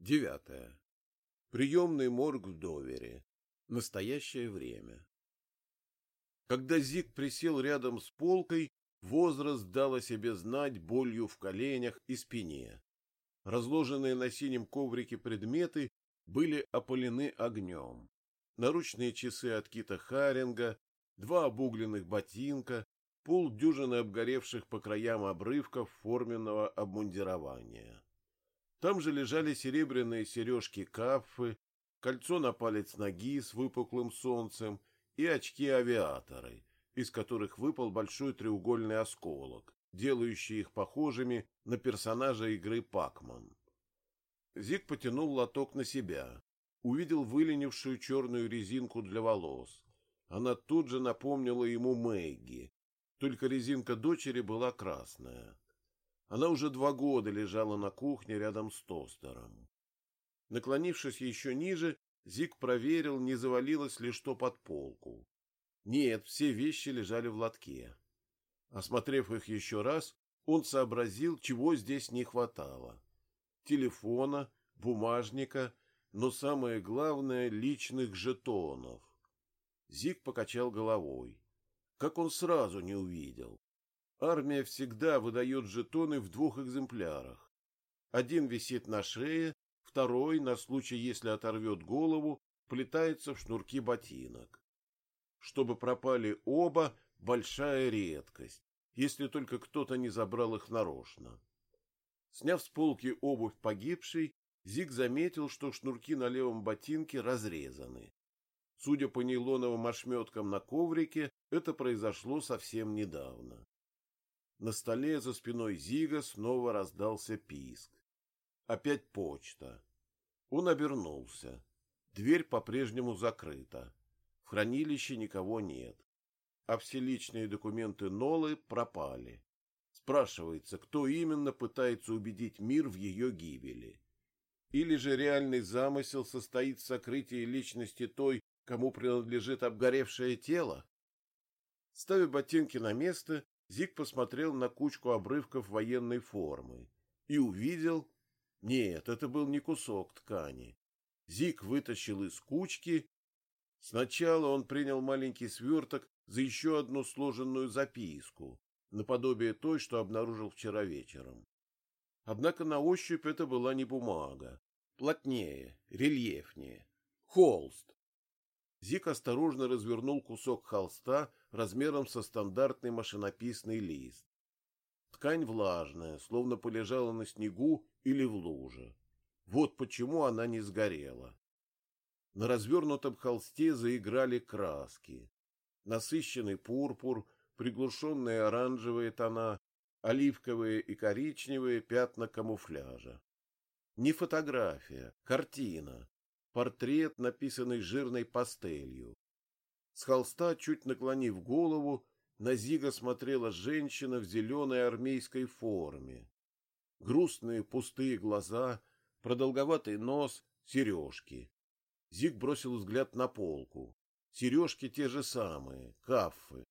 Девятое. Приемный морг в Довере. Настоящее время. Когда Зик присел рядом с полкой, возраст дал о себе знать болью в коленях и спине. Разложенные на синем коврике предметы были опалены огнем. Наручные часы от Кита Харинга, два обугленных ботинка, полдюжины обгоревших по краям обрывков форменного обмундирования. Там же лежали серебряные сережки кафы, кольцо на палец ноги с выпуклым солнцем и очки-авиаторы, из которых выпал большой треугольный осколок, делающий их похожими на персонажа игры Пакман. Зик потянул лоток на себя, увидел выленившую черную резинку для волос. Она тут же напомнила ему Мэгги, только резинка дочери была красная. Она уже два года лежала на кухне рядом с тостером. Наклонившись еще ниже, Зик проверил, не завалилось ли что под полку. Нет, все вещи лежали в лотке. Осмотрев их еще раз, он сообразил, чего здесь не хватало. Телефона, бумажника, но самое главное — личных жетонов. Зик покачал головой. Как он сразу не увидел. Армия всегда выдает жетоны в двух экземплярах. Один висит на шее, второй, на случай, если оторвет голову, плетается в шнурки ботинок. Чтобы пропали оба, большая редкость, если только кто-то не забрал их нарочно. Сняв с полки обувь погибшей, Зиг заметил, что шнурки на левом ботинке разрезаны. Судя по нейлоновым ошметкам на коврике, это произошло совсем недавно. На столе за спиной Зига снова раздался писк. Опять почта. Он обернулся. Дверь по-прежнему закрыта. В хранилище никого нет. А все личные документы Нолы пропали. Спрашивается, кто именно пытается убедить мир в ее гибели. Или же реальный замысел состоит в сокрытии личности той, кому принадлежит обгоревшее тело? Ставя ботинки на место, Зиг посмотрел на кучку обрывков военной формы и увидел... Нет, это был не кусок ткани. Зиг вытащил из кучки... Сначала он принял маленький сверток за еще одну сложенную записку, наподобие той, что обнаружил вчера вечером. Однако на ощупь это была не бумага, плотнее, рельефнее, холст, Зик осторожно развернул кусок холста размером со стандартный машинописный лист. Ткань влажная, словно полежала на снегу или в луже. Вот почему она не сгорела. На развернутом холсте заиграли краски. Насыщенный пурпур, приглушенные оранжевые тона, оливковые и коричневые пятна камуфляжа. Не фотография, картина, портрет, написанный жирной пастелью. С холста, чуть наклонив голову, на Зига смотрела женщина в зеленой армейской форме. Грустные пустые глаза, продолговатый нос, сережки. Зиг бросил взгляд на полку. Сережки те же самые, кафы.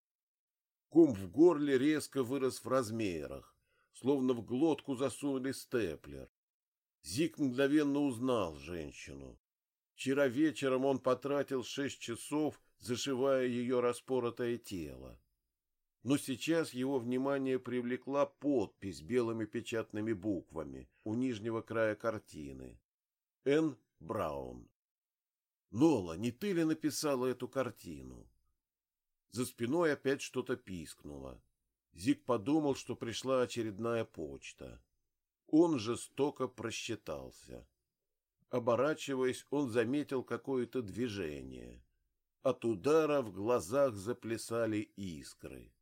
Ком в горле резко вырос в размерах, словно в глотку засунули степлер. Зиг мгновенно узнал женщину. Вчера вечером он потратил шесть часов, зашивая ее распоротое тело. Но сейчас его внимание привлекла подпись белыми печатными буквами у нижнего края картины. Н. Браун. Нола, не ты ли написала эту картину? За спиной опять что-то пискнуло. Зик подумал, что пришла очередная почта. Он жестоко просчитался. Оборачиваясь, он заметил какое-то движение. От удара в глазах заплясали искры.